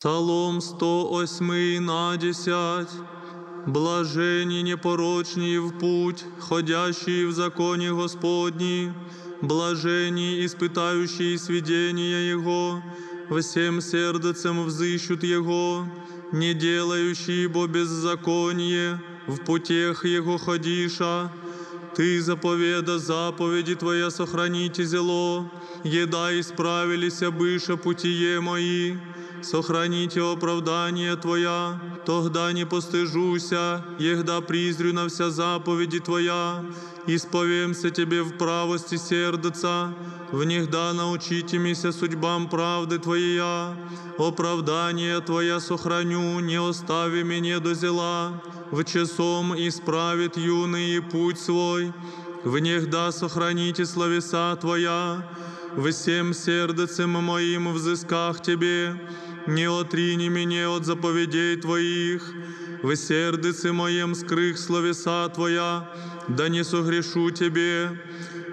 Псалом 108 на 10. Блажені непорочні в путь, ходящие в законе Господні, блажені испытающие сведения Его, всем сердцем взыщут Его, не делающие бо беззаконие, в путях Его ходиша, ты заповеда заповеди Твоя сохраните зело, еда исправилися быша путие мои, сохраните оправдание Твоя, тогда не постыжуся, егда призрю на вся заповеди Твоя, исповемся Тебе в правости сердца, внегда научите мися судьбам правды Твоя, оправдание Твоя сохраню, не остави меня до зела, в часом исправит юный путь свой, внегда сохраните словеса Твоя, всем сердцем моим взысках Тебе, не отрини меня от заповедей Твоих, в сердце моем скрых словеса Твоя, да не согрешу Тебе.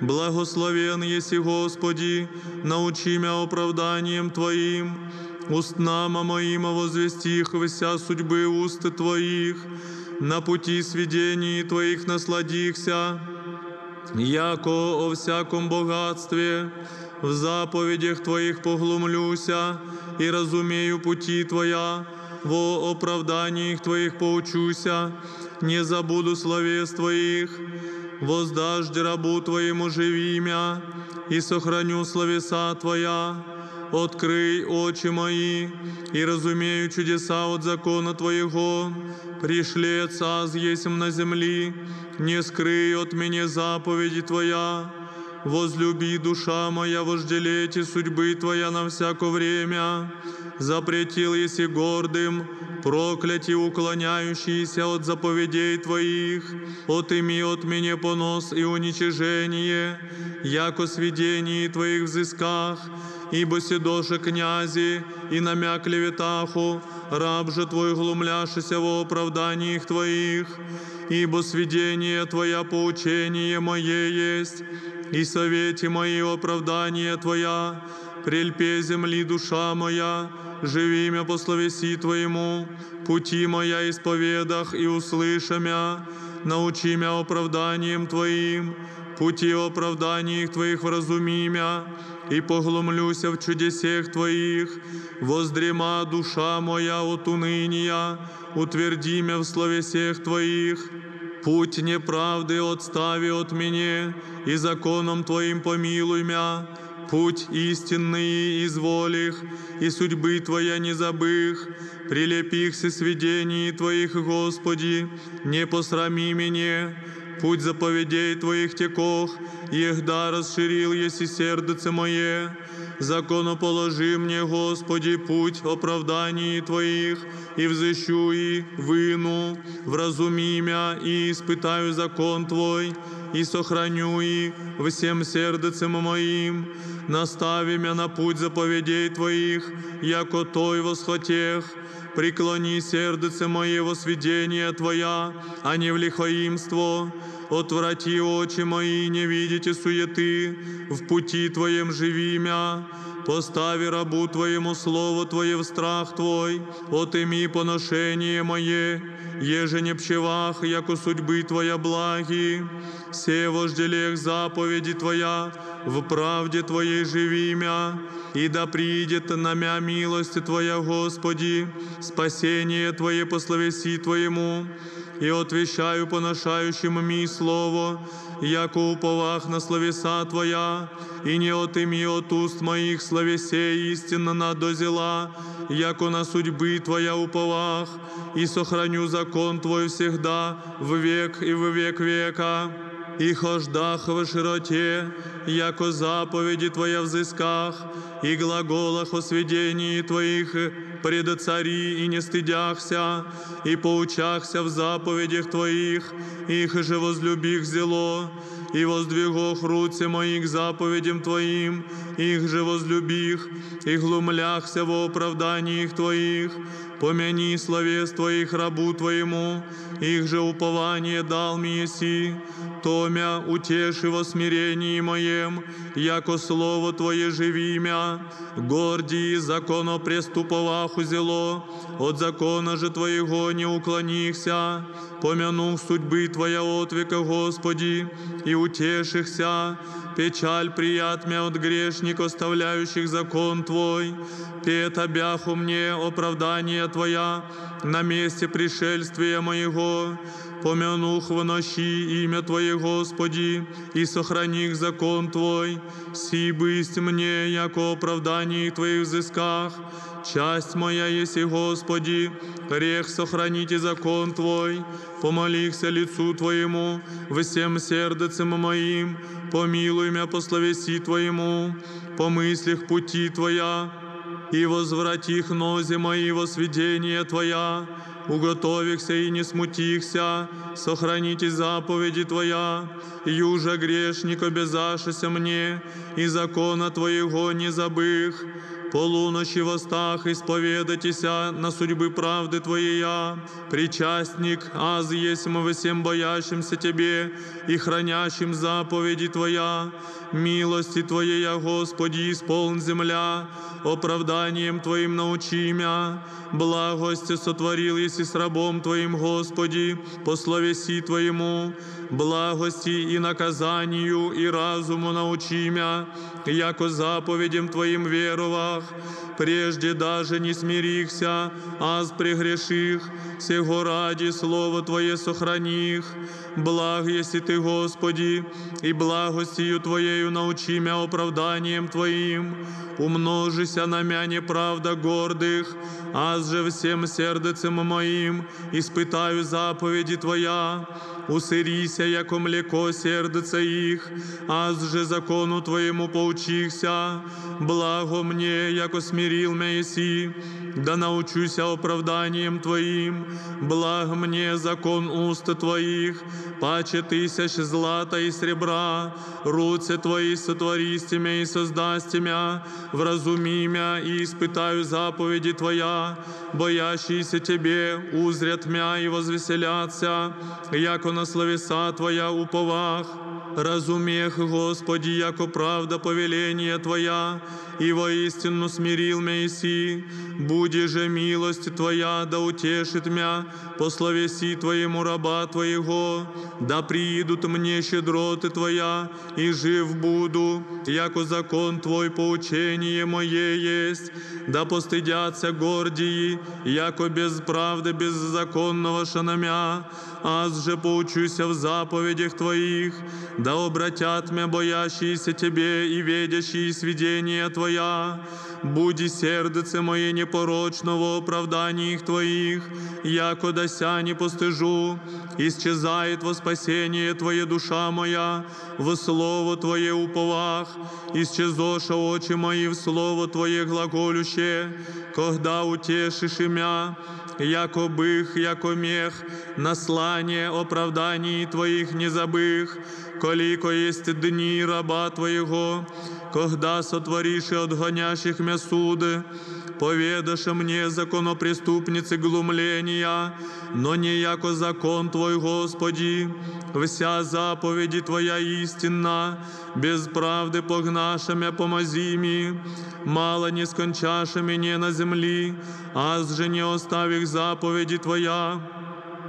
Благословен еси Господи, научи меня оправданием Твоим, устнама моим возвести их вся судьбы уст Твоих, на пути сведений Твоих насладихся, яко о всяком богатстве, в заповедях Твоих поглумлюся и разумею пути Твоя, во оправданиях Твоих поучуся, не забуду словес Твоих, воздашь рабу Твоему живи имя, и сохраню словеса Твоя. Открый очи мои, и разумею чудеса от закона Твоего. Пришли Отца есим на земли, не скрый от меня заповеди Твоя Возлюби, душа моя, вожделейте судьбы Твоя на всяко время. Запретил еси гордым, прокляти уклоняющиеся от заповедей Твоих. Отыми от меня понос и уничижение, яко сведений Твоих взысках, ибо седоше князи и намя клеветаху, раб же Твой глумляшися во оправданиях Твоих, ибо сведение Твоя поучение мое есть, и совете мои оправдание Твоя, прельпе земли душа моя, живи мя по словеси Твоему, пути моя исповедах и услыша мя, научи мя оправданием Твоим, пути оправданий Твоих вразуми мя, и погломлюся в чудесех Твоих, воздрема душа моя от уныния, утверди мя в словесех Твоих, Путь неправды отстави от меня, и законом Твоим помилуй мя. Путь истинный изволих, и судьбы Твоя не забых. Прилепихся сведений Твоих, Господи, не посрами меня. Путь заповедей Твоих текох, егда расширил еси сердце мое. Закону положи мне, Господи, путь оправданий Твоих, и взыщу и выну, вразуми мя, и испытаю закон Твой, и сохраню и всем сердцем моим, настави мя на путь заповедей Твоих, яко Той восхотех, преклони сердце мое во сведение Твоя, а не в лихоимство, отврати очи мои, не видите суеты, в пути Твоем живи мя, постави рабу Твоему слово Твое в страх Твой, отыми поношение мое, еже не пчевах, яко судьбы Твоя благи, все вожделех заповеди Твоя, в правде Твоей живи мя, и да придет на мя милость Твоя, Господи, спасение Твое по словеси Твоему, и отвещаю поношающим ми слово, яко уповах на словеса Твоя, и не отыми от уст моих словесе истинно надозела, яко на судьбы Твоя уповах, и сохраню закон Твой всегда в век и в век века. И хождах в широте, яко заповеди Твоя в зысках, и глаголах о сведении Твоих пред цари и не стыдяхся, и поучахся в заповедях Твоих, их же возлюбих зело, и воздвигох руце мои заповедям Твоим, их же возлюбих, и глумляхся во оправдании Твоих. Помяни словес Твоих рабу Твоему, их же упование дал мне еси, То мя утеши во смирении моем, яко слово Твое живи мя, гордии законопреступоваху до зела, от закона же Твоего не уклонихся, помянух судьбы Твоя от века, Господи, и утешихся, печаль прият мя от грешник, оставляющих закон Твой, пета бяху мне оправдание Твоя на месте пришельствия моего, помянух в ночи имя Твое, Господи, и сохраних закон Твой, си бысть мне, яко оправдание Твоих взысках, часть моя есть, Господи, грех сохраните закон Твой, помолихся лицу Твоему, всем сердцем моим, помилуй меня по словеси Твоему, по мыслях пути Твоя, и возврати их нози мои во сведение Твоя, уготовихся и не смутихся, сохраните заповеди Твоя, южа грешник обязашися мне, и закона Твоего не забых, полуночи востах исповедайтеся на судьбы правды Твоея, причастник, аз есть мы всем боящимся Тебе и хранящим заповеди Твоя, милости Твоей, Господи, исполн земля, оправданием Твоим научи мя, благости сотворил еси с рабом Твоим, Господи, по словеси Твоему, благости и наказанию и разуму научи мя, яко заповедям Твоим веровах, прежде даже не смирихся, аз прегреших, сего ради Слово Твое сохраних, благ если Ты, Господи, и благостью Твоею научи мя оправданием Твоим, умножися на мя неправда гордых, аз же всем сердцем моим испытаю заповеди Твоя, усирися, яко млеко сердце их, аз же закону Твоему поучихся, благо мне, яко смирил мя еси, да научуся оправданием Твоим, благ мне закон уст Твоих, паче тысяч злата и сребра, руце Твои сотвористи мя и создасти мя, вразуми мя и испытаю заповеди Твоя, боящиеся Тебе узрят мя и возвеселятся, яко на словеса Твоя уповах. Разумех, Господи, яко правда повеление Твоя, и воистину смирил мя иси, буди же милость Твоя, да утешит мя, по словеси Твоему раба Твоего, да приидут мне щедроты Твоя, и жив буду, яко закон Твой поучение мое есть, да постыдятся гордии, яко без правды беззаконного шанамя, аз же поучуся в заповедях Твоих, да обратят мя боящиеся Тебе и ведящие сведения Твоя, буди сердце мое непорочно во оправданиях Твоих, яко дося не постыжу, исчезает во спасение Твое душа моя, во Слово Твое уповах, исчезоша очи мои в Слово Твое глаголюще, когда утешишь имя, яко бых, яко мех, наслание оправданий Твоих не забых, колико есть дни раба Твоего, когда сотворишь и отгонящих мя суды, поведаше мне законопреступницы глумления, но не яко закон Твой, Господи, вся заповеди Твоя истинна, без правды погнашемя помози ми, мало не скончаше мне на земли, аз же не оставих заповеди Твоя,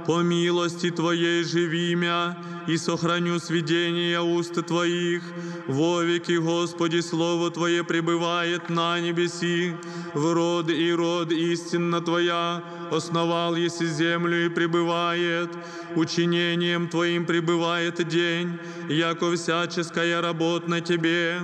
по милости Твоей живи мя, и сохраню сведения уст Твоих. Во веки, Господи, Слово Твое пребывает на небеси, в род и род истинно Твоя, основал еси землю и пребывает, учинением Твоим пребывает день, яко всяческая работ на Тебе,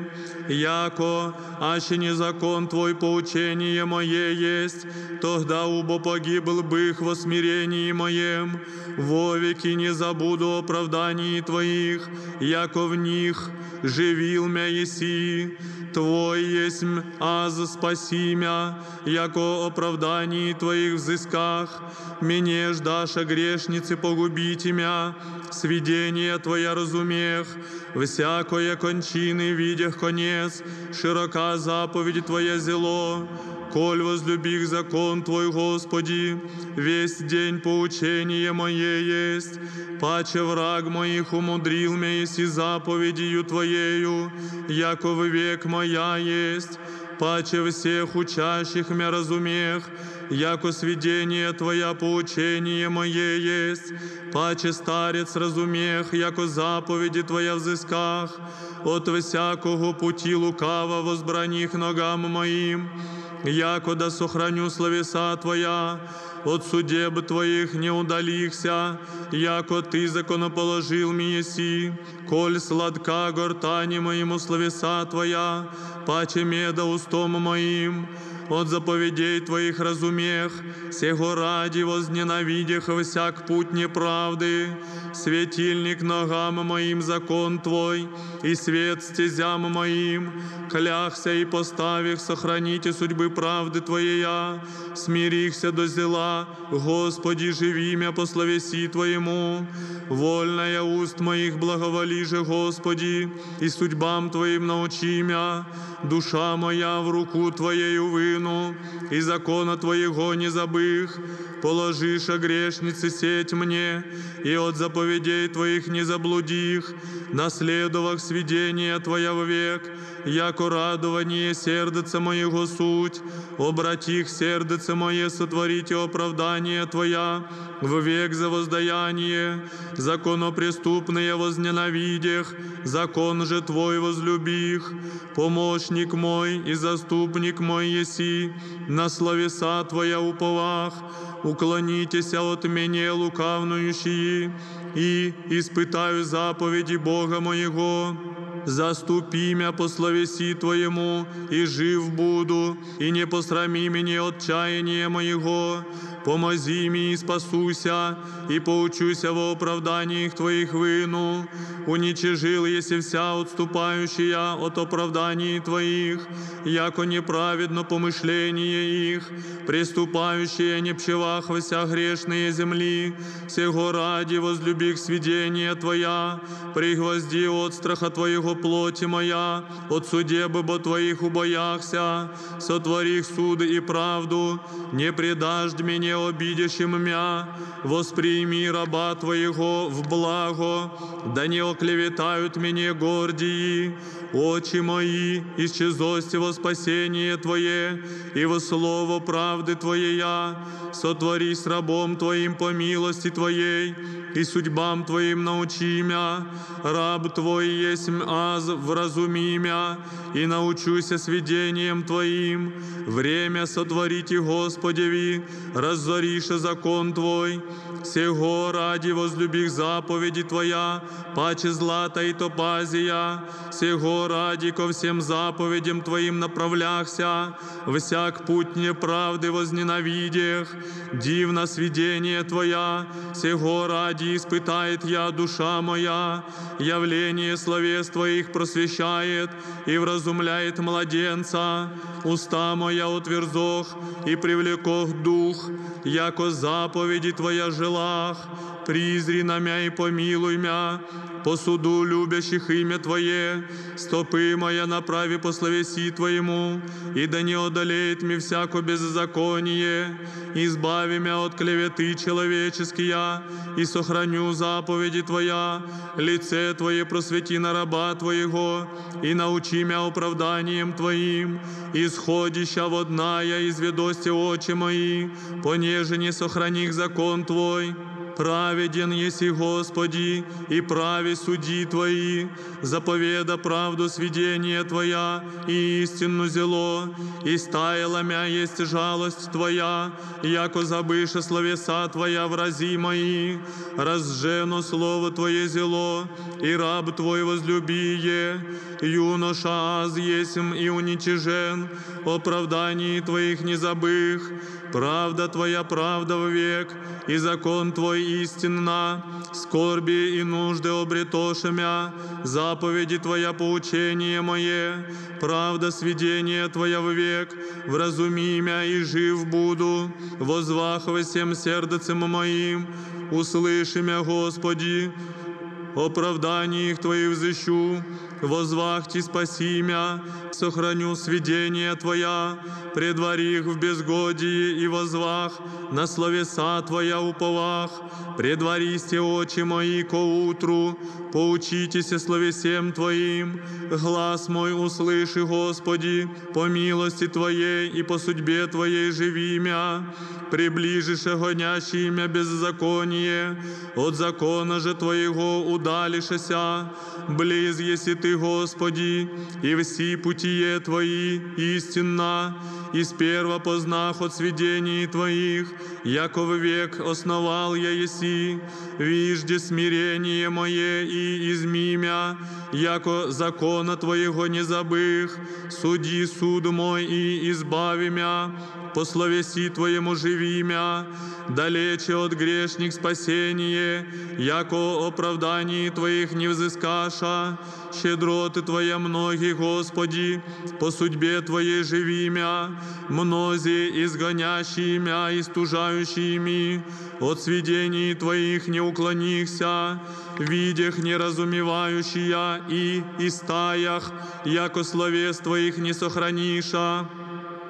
яко, аще не закон Твой поучение мое есть, тогда убо погибл бых во смирении моем, во веки не забуду оправдания оправдании Твоих, яко в них живил мя еси, Твой есмь, аз спаси мя, яко оправдании Твоих взысках, мне ждаша грешницы погубите мя, сведения Твоя разумех, всякое кончины видях конец, широка заповедь Твоя зело, Коль возлюбих закон Твой, Господи, весь день поучение мое есть, паче враг моих умудрил меня заповедью Твоею, яко в век моя есть, паче всех учащих мя разумех, яко сведение Твоя поучение мое есть, паче старец разумех, яко заповеди Твоя взысках, от всякого пути лукава возбраних ногам моим, яко да сохраню словеса Твоя, от судеб Твоих не удалихся, яко Ты законоположил мне коль сладка гортани моему словеса Твоя, паче меда устом моим, от заповедей Твоих разумех, сего ради возненавидях всяк путь неправды, светильник ногам моим закон Твой, и свет стезям моим, кляхся и поставих сохраните судьбы правды Твоя, смирихся до зела, Господи, живи мя по словеси Твоему, вольная уст моих благоволи же, Господи, и судьбам Твоим научи мя, душа моя в руку Твоєю вину, і закона Твоєго не забых, положиша грешницы сеть мне, и от заповедей Твоих не заблудих, наследовах сведения Твоя вовек, яко радование сердца моего суть, обратих сердце мое сотворите оправдание Твоя, в век за воздаяние, законопреступные возненавидях, закон же Твой возлюбих, помощник мой и заступник мой еси, на словеса Твоя уповах, уклонитеся от меня лукавнующие, и испытаю заповеди Бога моего. Заступи мя по словеси Твоему, и жив буду, и не посрами меня отчаяния моего Помози мне и спасуся, и поучуся во оправданиях Твоих выну. Уничижил, если вся отступающая от оправданий Твоих, яко неправедно помышление их, приступающие не пчевахвася грешные земли, сего ради возлюбих сведения Твоя, пригвозди от страха Твоего плоти моя, от судебы бо Твоих убояхся, сотворих суды и правду, не предашь мне обидящим мя, восприми раба Твоего в благо, да не оклеветают меня гордии, очи мои, исчезости во спасение Твое, и во слово правды Твоя, сотвори с рабом Твоим по милости Твоей, и судьбам Твоим научи мя, раб Твой есть аз вразуми мя, и научуся сведением Твоим, время сотворите Господеви, разорише закон Твой, сего ради возлюбих заповеди Твоя, паче злата и топазия, сего ради ко всем заповедям Твоим направляхся, всяк путь неправды возненавидях, дивно сведение Твоя, сего ради испытает я душа моя, явление словес Твоих просвещает и вразумляет младенца, уста моя утверзох и привлекох дух, яко заповеди Твоя желах, призри на мя и помилуй мя, по суду любящих имя Твое, стопы моя направи по словеси Твоему, и да не одолеет мне всяко беззаконие, избави меня от клеветы человеческие, и сохраню заповеди Твоя, лице Твое просвети на раба Твоего, и научи меня оправданием Твоим, исходища водная из ведости очи мои, понеже не сохраних закон Твой, Праведен еси Господи, и прави суди Твои, заповеда правду сведения Твоя и истину зело, и стаяла мя есть жалость Твоя, яко забыше словеса Твоя врази мои, разжену слово Твое зело, и раб Твой возлюбие, юноша аз есим и уничижен, оправданий Твоих не забых, правда Твоя правда век, и закон Твой истинна, скорби и нужды обретошемя, заповеди Твоя поучение мое, правда сведения Твоя век, вразуми мя и жив буду, возвахвай всем сердцем моим, услыши мя, Господи, оправданий их Твоих взыщу, возвахти спаси мя, сохраню сведения Твоя, предвари их в безгодии и возвах, на словеса Твоя уповах, предваристе очи мои ко утру, поучитесь словесем Твоим, глаз мой услыши, Господи, по милости Твоей и по судьбе Твоей живи мя, приближишь гонящий имя беззаконие, от закона же Твоего удалишься, близ еси Ты, Господи, и все путие Твои истинна, и сперва познах от сведений Твоих, яко в век основал я еси, вижде смирение мое и изми мя, яко закона Твоего не забых, суди суд мой и избави мя, по словеси Твоему живи мя, далече от грешник спасение, яко оправданий Твоих не взыскаша, щедроты Твоя многие, Господи, по судьбе Твоей живи мя, мнози изгонящие имя и стужающими, от сведений Твоих не уклонихся, видях неразумевающие и истаях, яко словес Твоих не сохраниша.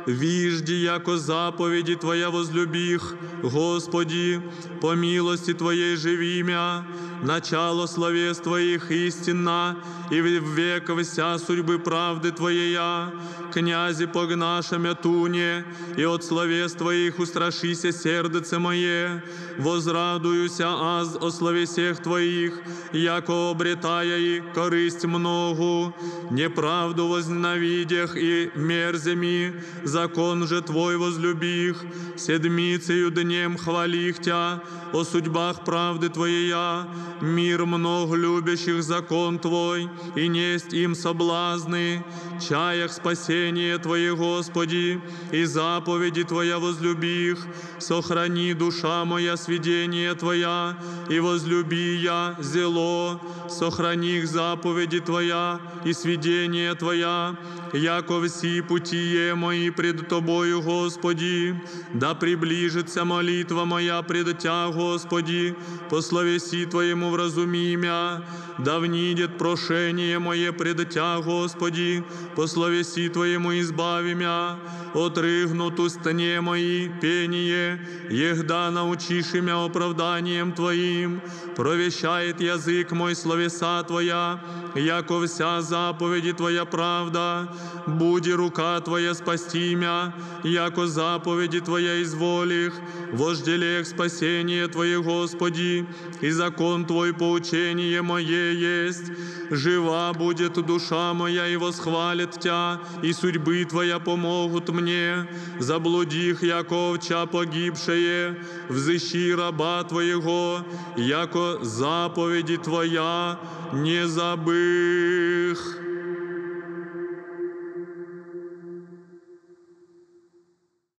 Вижди, яко заповіді Твоя возлюбих, Господи, по милости Твоей живімя, начало словес Твоих истинна, и в век вся судьбы правды Твоя, князи погнаша мятуне, и от словес Твоих устрашися сердце мое, возрадуюся аз о словесех Твоих, яко обретая и корысть многу, неправду возненавидях и мерзями, закон же Твой возлюбих, седмицею днем хвалих Тя, о судьбах правды Твоя, мир много любящих закон Твой, и несть им соблазны, чаях спасения Твое, Господи, и заповеди Твоя возлюбих, сохрани душа моя сведение Твоя, и возлюби я зело, сохрани их заповеди Твоя и сведение Твоя, яко всі путие мои пред Тобою, Господи, да приближится молитва моя пред Тя, Господи, по словеси Твоему вразуми мя, да внидет прошение мое пред Тя, Господи, по словеси Твоему избави мя, отрыгнут устане мои пение, егда научишь мя оправданием Твоим, провещает язык мой словеса Твоя, яко вся заповеди Твоя правда, буди рука Твоя спасти мя, яко заповеди Твоя изволих, вожделех спасение Твое, Господи, и закон Твой поучение мое есть. Жива будет душа моя и восхвалит Тя, и судьбы Твоя помогут мне. Заблудих, яко овча погибшее, взыщи раба Твоего, яко заповеди Твоя не забых.